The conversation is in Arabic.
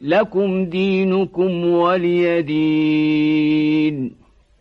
لكم دينكم ولي دين.